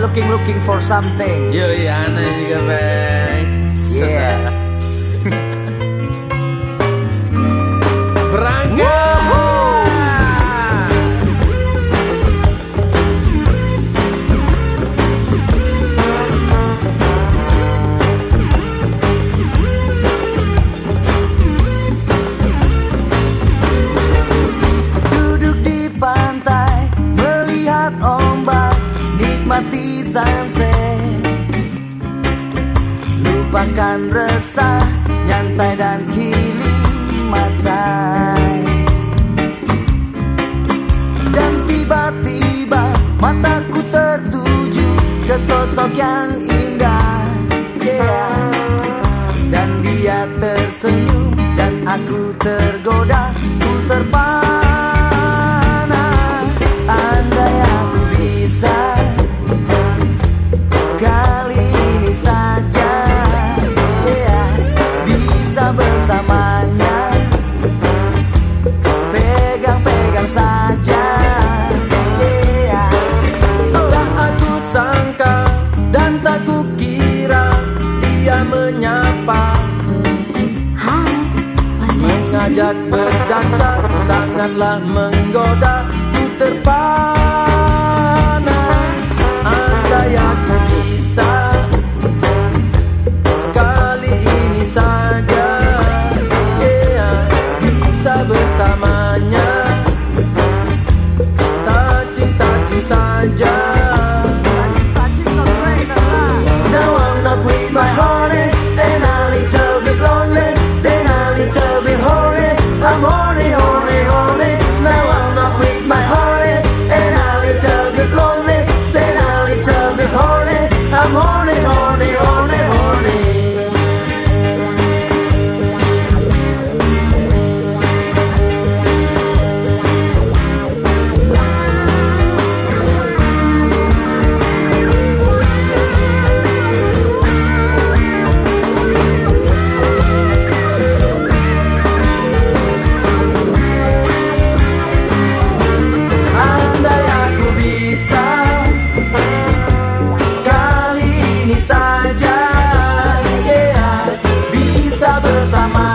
looking looking for something. Yo, iya, aneh juga, Bang. Yeah. Sunset lupakan resah nyantai dan kili macai dan tiba-tiba mataku tertuju ke sosok yang indah yeah. dan dia tersenyum dan aku tergoda kukira dia menyapa. Mengajak berdansa sangatlah menggoda Ku terpana others I.